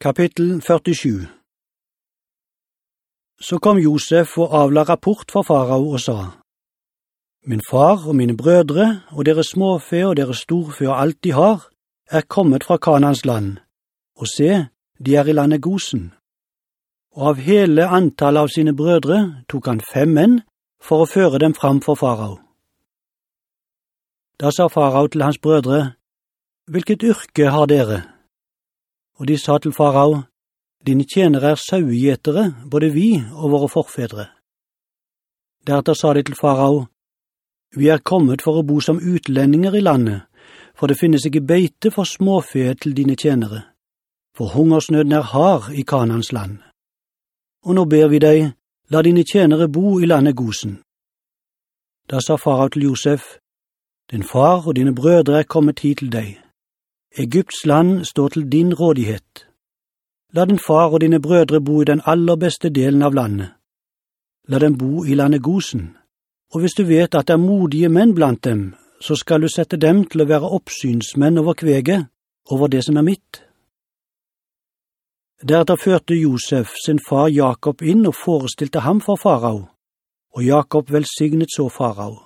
Kapittel 47 Så kom Josef og avla rapport for farao og sa, Min far og mine brødre og deres småfe og deres storfe og alt de har, er kommet fra Kanans land, og se, de er i landet Gosen. Og av hele antallet av sine brødre tok han fem menn for å føre dem fram for farao. Da sa farao til hans brødre, Hvilket yrke har dere? Og de sa til farao, Dine tjenere er sauegjetere, både vi og våre forfedre. Deretter sa de til farao, Vi er kommet for å bo som utlendinger i landet, for det finnes ikke beite for småfe til dine tjenere, for hungersnøden er hard i Kanans land. Og nå ber vi deg, la dine tjenere bo i landet Gosen. Da sa farao til Josef, Din far og dine brødre er kommet hit til deg. Egypts land står til din rådighet. La din far og dine brødre bo i den aller beste delen av landet. La dem bo i landet Gosen, og hvis du vet at det er modige menn blant dem, så skal du sette dem til å være oppsynsmenn over kveget, over det som er mitt. Deretter førte Josef sin far Jakob inn og forestilte ham for farao, og Jakob velsignet så farao.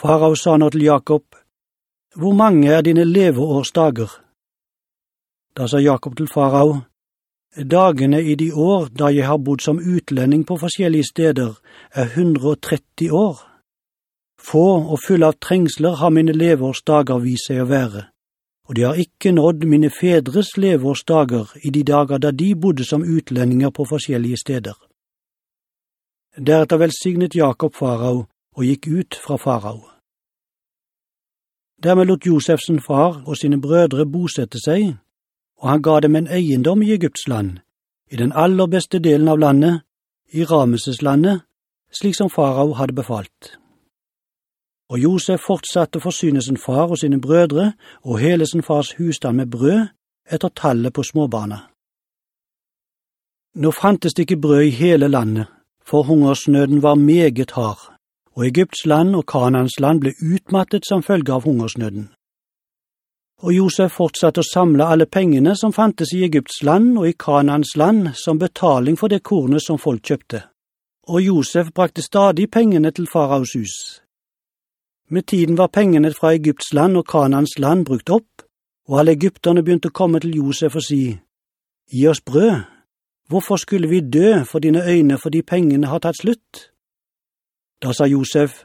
Farao sa nå til Jakob, hvor mange er dine leveårsdager? Da sa Jakob til farao, Dagene i de år da jeg har bodd som utlending på forskjellige steder, er 130 år. Få og fulle av trengsler har mine leveårsdager vist seg å være, og de har ikke nådd mine fedres leveårsdager i de dager da de bodde som utlendinger på forskjellige steder. Deretter velsignet Jakob farao og gikk ut fra farao. Dermed lot Josefsen far og sine brødre bosette seg, og han ga dem en eiendom i Egypts land, i den aller beste delen av landet, i Rameseslandet, slik som farao hadde befalt. Og Josef fortsatte å forsyne sin far og sine brødre og hele sin fars husstand med brød etter tallet på småbarna. Nå fantes det ikke brød i hele landet, for hungersnøden var meget hard og Egypts land og Kanans land ble utmattet som følge av hungersnøden. Og Josef fortsatte å samle alle pengene som fantes i Egypts land og i Kanans land som betaling for det kornet som folk kjøpte. Og Josef brakte stadig pengene til faraos hus. Med tiden var pengene fra Egypts land og Kanans land brukt opp, og alle egypterne begynte å komme til Josef og si, Gi oss brød, hvorfor skulle vi dø for dine øyne fordi pengene har tatt slutt? Da sa Josef,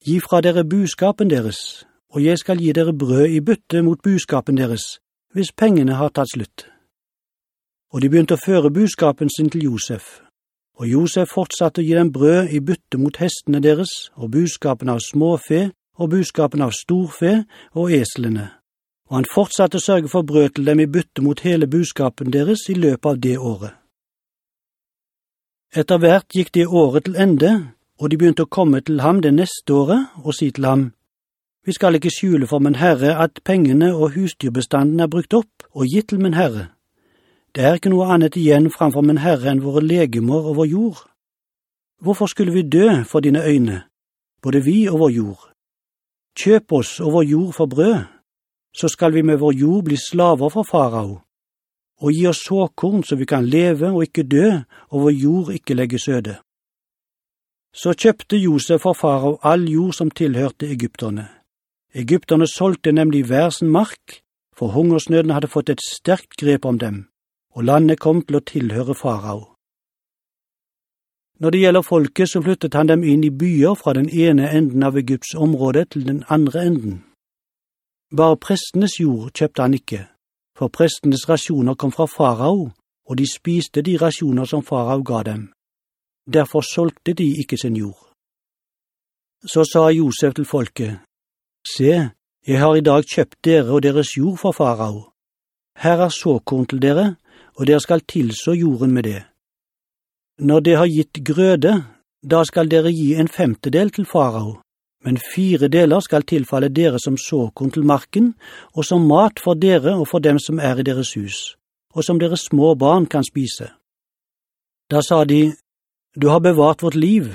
Gi fra dere buskapen deres, og jeg skal gi dere brød i bytte mot buskapen deres, hvis pengene har tatt slutt. Og de begynte å føre buskapen sin til Josef, og Josef fortsatte å gi dem brød i bytte mot hestene deres, og buskapen av småfe, og buskapen av storfe og eslene, og han fortsatte å sørge for brød til dem i bytte mot hele buskapen deres i løpet av det året. Etter hvert gikk det året til ende, og de begynte å komme til ham det neste året og si til ham, Vi skal ikke skjule for min herre at pengene og husdyrbestanden er brukt opp og gitt til min herre. Det er ikke noe annet igjen framfor min herre enn våre legemer og vår jord. Hvorfor skulle vi dø for dine øyne, både vi og vår jord? Kjøp oss og vår jord for brød, så skal vi med vår jord bli slaver for farao, og gi oss såkorn så vi kan leve og ikke dø, og vår jord ikke legges øde. Så kjøpte Josef for farao all jord som tilhørte egypterne. Egypterne solgte nemlig hver sin mark, for hungersnøden hadde fått et sterkt grep om dem, og landet kom til å tilhøre farao. Når det gjelder folket, så flyttet han dem inn i byer fra den ene enden av Egypts område til den andre enden. Bare prestenes jord kjøpte han ikke, for prestenes rasjoner kom fra farao, og de spiste de rasjoner som farao ga dem derfor solgte de ikke sin jord. Så sa Josef til folket, Se, jeg har i dag kjøpt dere og deres jord for farao. Her er såkorn til dere, og dere skal tilså jorden med det. Når det har gitt grøde, da skal dere gi en femtedel til farao, men fire deler skal tilfalle dere som såkorn til marken, og som mat for dere og for dem som er i deres hus, og som deres små barn kan spise. Da sa de, du har bevart vårt liv.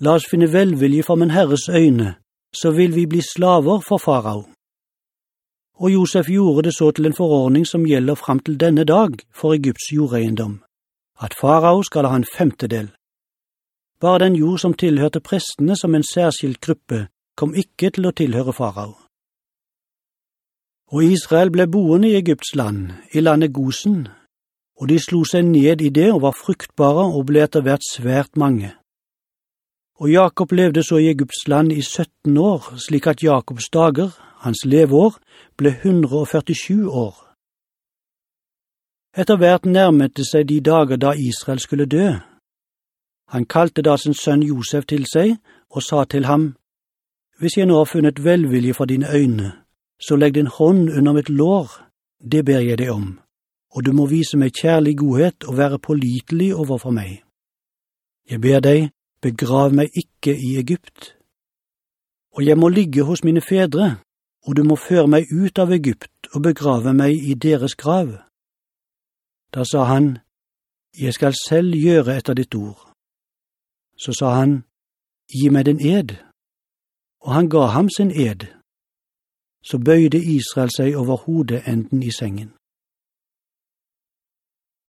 La oss finne velvilje for min Herres øyne, så vil vi bli slaver for farao. Og Josef gjorde det så til en forordning som gjelder fram til denne dag for Egypts jordeiendom, at farao skal ha en femtedel. Bare den jord som tilhørte prestene som en særskilt gruppe, kom ikke til å tilhøre farao. Og Israel ble boende i Egypts land, i landet Gosen, og de slo seg ned i det og var fruktbare og ble etter hvert svært mange. Og Jakob levde så i Egypts land i 17 år, slik at Jakobs dager, hans leveår, ble 147 år. Etter hvert nærmet det seg de dager da Israel skulle dø. Han kalte da sin sønn Josef til seg og sa til ham, Hvis jeg nå har funnet velvilje for dine øyne, så legg din hånd under mitt lår, det ber jeg deg om, og du må vise meg kjærlig godhet og være pålitelig overfor meg. Jeg ber deg, begrav meg ikke i Egypt. Og jeg må ligge hos mine fedre, og du må føre meg ut av Egypt og begrave meg i deres grav. Da sa han, Jeg skal selv gjøre etter ditt ord. Så sa han, Gi meg din ed. Og han ga ham sin ed. Så bøyde Israel seg over hodet enden i sengen.